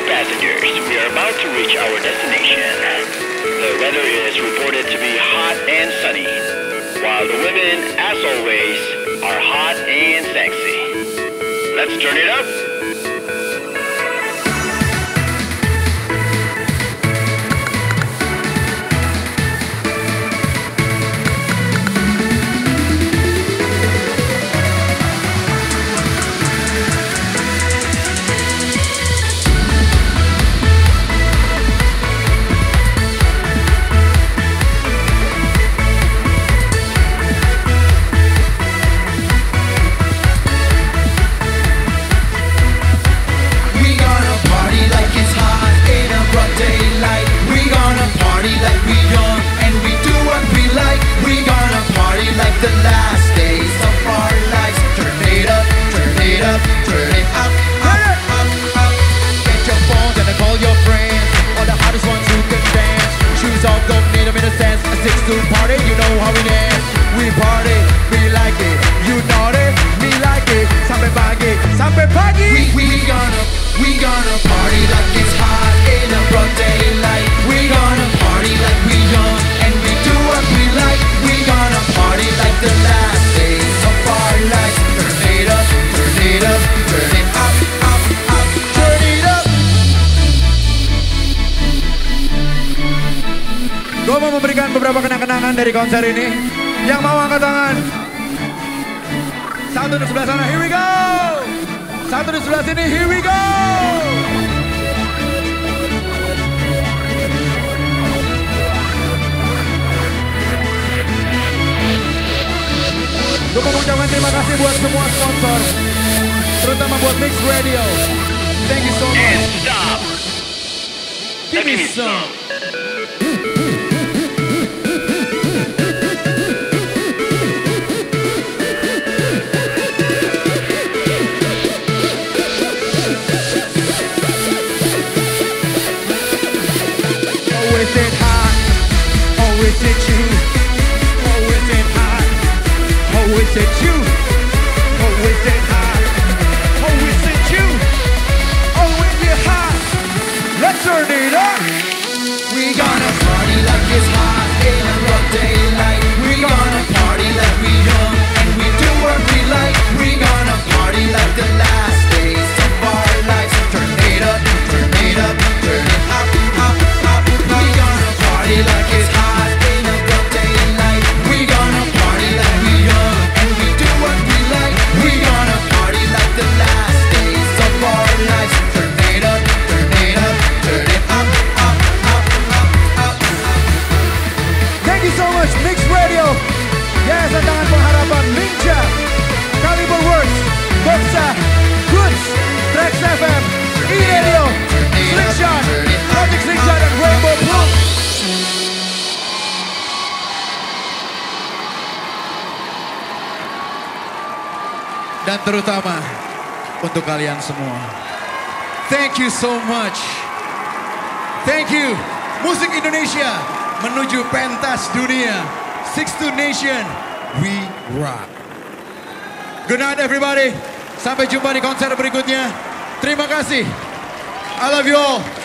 Dear passengers, we are about to reach our destination. The weather is reported to be hot and sunny, while the women, as always, are hot and sexy. Let's turn it up. Memberikan beberapa kenang-kenangan dari konser ini. Yang mau angkat tangan. Satu di sebelah sana, here we go. Satu di sebelah sini, here we go. Gue mau mengucapkan terima kasih buat semua sponsor. Terutama buat Mix Radio. Thank you so much. And stop. Give me Give me some. said you Much, Mix Radio. Yayasan Tangan Pengharapan Ninja, Caliber Works, Boxa, Goods, Trax FM, E-Radio, Slingshot, Project Slingshot, dan Rainbow Blue. Dan terutama untuk kalian semua. Thank you so much. Thank you. Musik Indonesia menuju pentas dunia. Six to Nation, we rock. Good night everybody. Sampai jumpa di konser berikutnya. Terima kasih. I love you all.